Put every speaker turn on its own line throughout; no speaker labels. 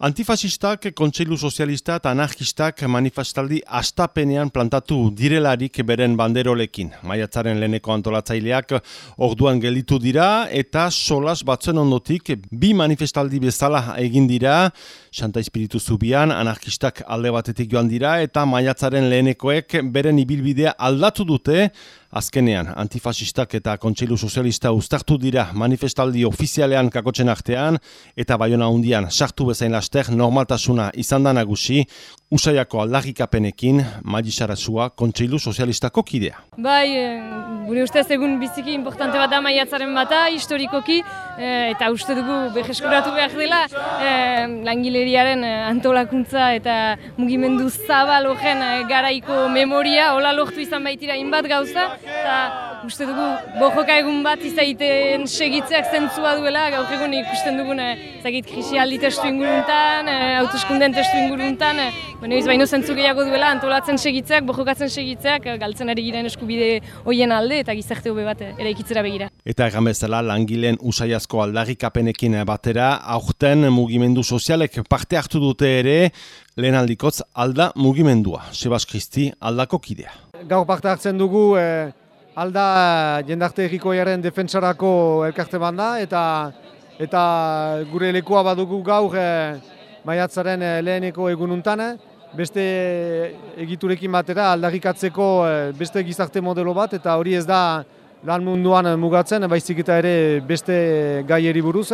Antifasistak, kontseilu sozialista eta anarkistak manifestaldi astapenean plantatu direlarik beren banderolekin. Maiatzaren leheneko antolatzaileak orduan gelditu dira eta solas batzen ondotik bi manifestaldi bezala egin dira. Santa Espiritu Zubian anarkistak alde batetik joan dira eta maiatzaren lehenekoek beren ibilbidea aldatu dute Azkenean, antifasistak eta kontseilu sozialista ustartu dira manifestaldi ofizialean kakotzen artean eta baiona hundian sartu bezain laster normaltasuna izan da nagusi, usaiako aldarrikapenekin Madisarasua kontseilu sozialistako kidea.
Bai, eh, gure ustez egun biziki importante bat da maiatzaren bata, historikoki, eta uste dugu beheskuratu behar dela eh, langileriaren antolakuntza eta mugimendu zabal horren garaiko memoria, hola lortu izan baitira inbat gauza, eta uste dugu bojoka egun bat izaiten segitzeak zentzua duela, gaur egun ikusten dugun zagit krisialdi testu inguruntan, autoskunden testu inguruntan, bueno, ez baino zentzu gehiago duela antolatzen segitzeak, bojokatzen segitzeak, galtzen ari giren eskubide hoien alde eta gizarte hobe bat ere ikitzera begira.
Eta egan bezala langileen usaiazko aldarrikapenekin batera, aurten mugimendu sozialek parte hartu dute ere, lehen aldikotz alda mugimendua. Sebas Kristi aldako kidea.
Gaur parte hartzen dugu eh, alda jendarte errikoiaren defensarako elkarte banda eta eta gure lekua badugu gaur eh, maiatzaren eh, leheneko egununtan, beste egiturekin batera aldarrikatzeko eh, beste gizarte modelo bat eta hori ez da lan munduan mugatzen, baizik eta ere beste gaieri buruz.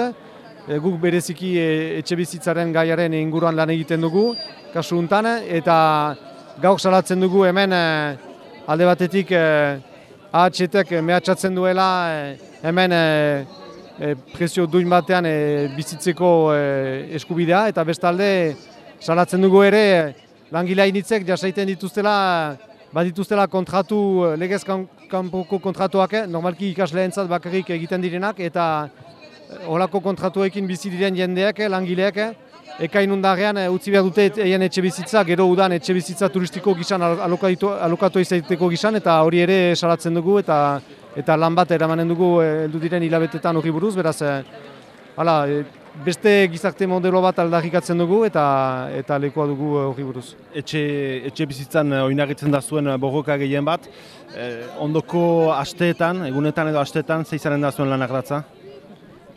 E, guk bereziki etxe bizitzaren gaiaren inguruan lan egiten dugu, kasu untan, eta gauk salatzen dugu hemen alde batetik AHT-ek mehatxatzen duela hemen e, prezio duin batean e, bizitzeko e, eskubidea eta bestalde salatzen dugu ere langilea initzek jasaiten dituztela badituztela kontratu legez kanpoko kontratuak normalki ikasleentzat bakarrik egiten direnak eta holako kontratuekin bizi diren jendeak langileak ekain undarrean utzi behar dute eien etxe bizitza, gero udan etxe bizitza turistiko gizan alokatu izaiteko gizan eta hori ere salatzen dugu eta eta lan bat eramanen dugu eh, heldu diren hilabetetan hori buruz, beraz, e, hala, eh, beste gizarte modelo bat aldarrikatzen dugu eta eta lekoa dugu hori buruz.
Etxe, etxe bizitzan oinagitzen da zuen borroka gehien bat, ondoko asteetan, egunetan edo asteetan, zeizaren da zuen lanak datza?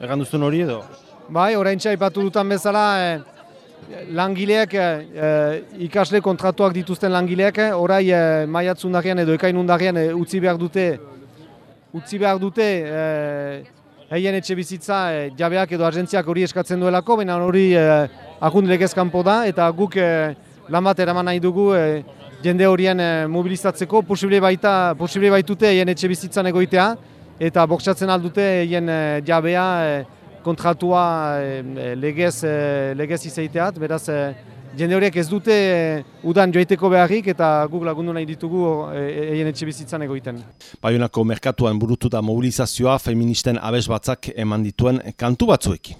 Egan duzun hori edo?
Bai, orain ipatu dutan bezala, langileak, ikasle kontratuak dituzten langileak, orai e, maiatzundarrian edo ekainundarrian e, utzi behar dute utzi behar dute e, heien etxe bizitza e, jabeak edo agentziak hori eskatzen duelako, baina hori e, ahund legezkanpo da, eta guk e, lan bat eraman nahi dugu e, jende horien e, mobilizatzeko, posible, baita, posible baitute heien etxe bizitzan egoitea, eta boksatzen aldute heien e, jabea e, kontratua e, legez, e, legez izaiteat, beraz, jende horiek ez dute udan joiteko beharrik eta guk lagundu nahi ditugu egin etxe bizitzan egoiten.
Baionako merkatuan burutu da mobilizazioa feministen abes batzak eman dituen kantu batzuekin.